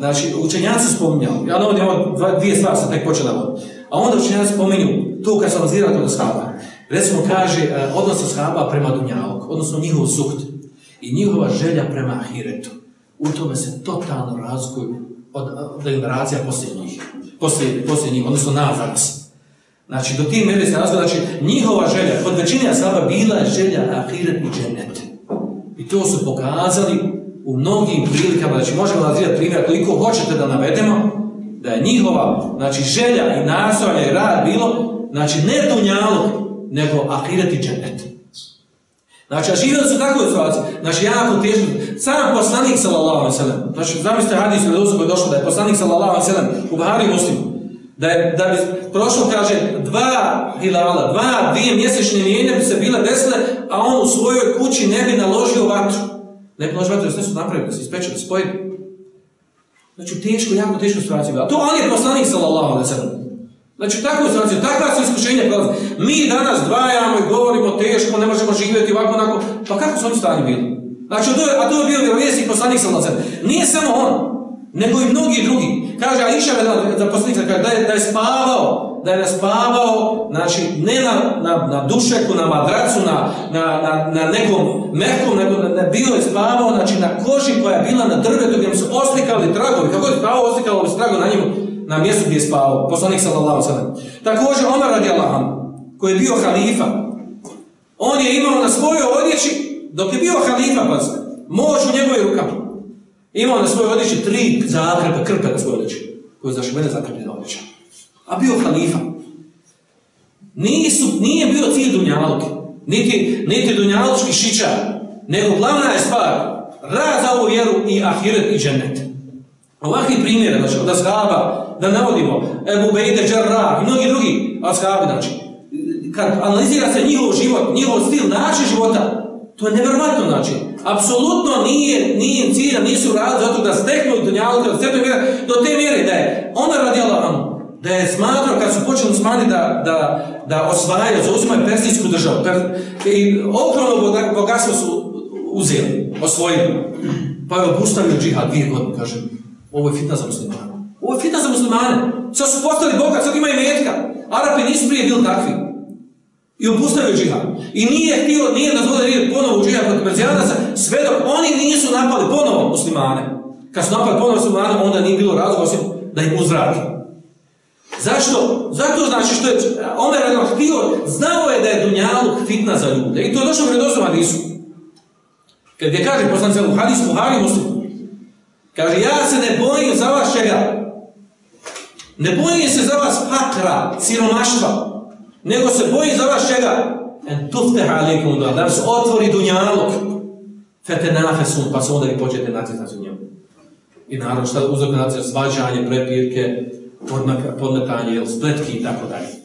znači učenjaci spominjali, ja ovdje ovo dvije stvari sam tek počela a onda učenjaci spominju tu kad sam razirali kod shaba. Recimo kaže e, odnos shaba prema dunjalku, odnosno njihov suht i njihova želja prema ahiretu. U tome se totalno razlikuju od, od generacija poslije njih, poslije, odnosno nas Znači, do tih mjere se razgleda, znači, njihova želja, kod većine ashaba bila je želja ahiret i džennet. I to su pokazali u mnogim prilikama, znači možemo nazivati primjer koliko hoćete da navedemo, da je njihova, znači želja i nastojanje i rad bilo, znači ne dunjalog, nego ahiret i džennet. Znači, a živjeli su takvu situaciju, znači jako teško. Sam poslanik sallallahu alaihi sallam, znači zamislite hadis u koji je došlo da je poslanik sallallahu alaihi sallam u Bahari muslimu, da, je, da bi prošlo, kaže, dva hilala, dva, dvije mjesečne mijenja bi se bile desile, a on u svojoj kući ne bi naložio vatru. Ne bi naložio vatru, sve su napravili, da se se pojedi. Znači, teško, jako teško situaciju bila. To on je poslanik sallallahu alaihi sallam. Znači, takvu situaciju, takva su iskušenja prolaze. Mi danas dvajamo i govorimo teško, ne možemo živjeti ovako, onako. Pa kako su oni stanje bili? Znači, a to je bio vjerovjesnik poslanik sallallahu alaihi sallam. Nije samo on nego i mnogi drugi. Kaže Aisha za poslanika da je, da je spavao, da je spavao, znači ne na, na, na dušeku, na madracu, na, na, na, nekom mekom, nego na, bio je spavao, znači na koži koja je bila na drvetu gdje mu su oslikali tragovi, kako je spavao, oslikalo bi se trago na njemu, na mjestu gdje je spavao, poslanik sallallahu sallam. Također Omar radi Allahom, koji je bio halifa, on je imao na svojoj odjeći, dok je bio halifa, pa moć u njegovoj rukama. Imao na svojoj odjeći tri zakrepe, krpe na svojoj odjeći, koje je mene zakrpljena odjeća. A bio halifa. Nisu, nije bio cilj Dunjaluke, niti, niti Dunjalučki šičar, nego glavna je stvar, rad za ovu vjeru i ahiret i džennet. Ovakvi primjere, znači, od ashaba, da navodimo, Ebu Bejde, Džarra i mnogi drugi ashabi, znači, kad analizira se njihov život, njihov stil, način života, to je nevjerojatno znači. Apsolutno nije, nije cilj, nisu radili zato da steknu steknu do te mjere da je ona radila ono, da je smatrao kad su počeli smani da, da, da osvajaju, zauzimaju persijsku državu. I ogromno bogatstvo su uzeli, osvojili. Pa je obustavio džihad dvije godine, kaže, ovo je fitna za muslimane. Ovo je fitna za muslimane. Sad su postali bogat, sad imaju metka. Arapi nisu prije bili takvi. I obustavio džihad. I nije htio, nije dozvolio ponovo u džihad protiv Perzijanaca, sve dok oni nisu napali ponovo muslimane. Kad su napali ponovo muslimane, onda nije bilo razloga osim da im uzvrati. Zašto? Zato znači što je Omer jedno htio, znao je da je Dunjaluk fitna za ljude. I to je došlo redosnom hadisu. Kad je kaže poslance u hadisu Buhari muslim, kaže ja se ne bojim za vas čega. Ne bojim se za vas pakra, siromaštva, nego se boji za vas čega? En tufteha alikum da, se otvori dunjalog. Fete nafesun, pa se onda i počete natjecati u njemu. I naravno šta uzrok natjecati, svađanje, prepirke, podmetanje, spletki i tako dalje.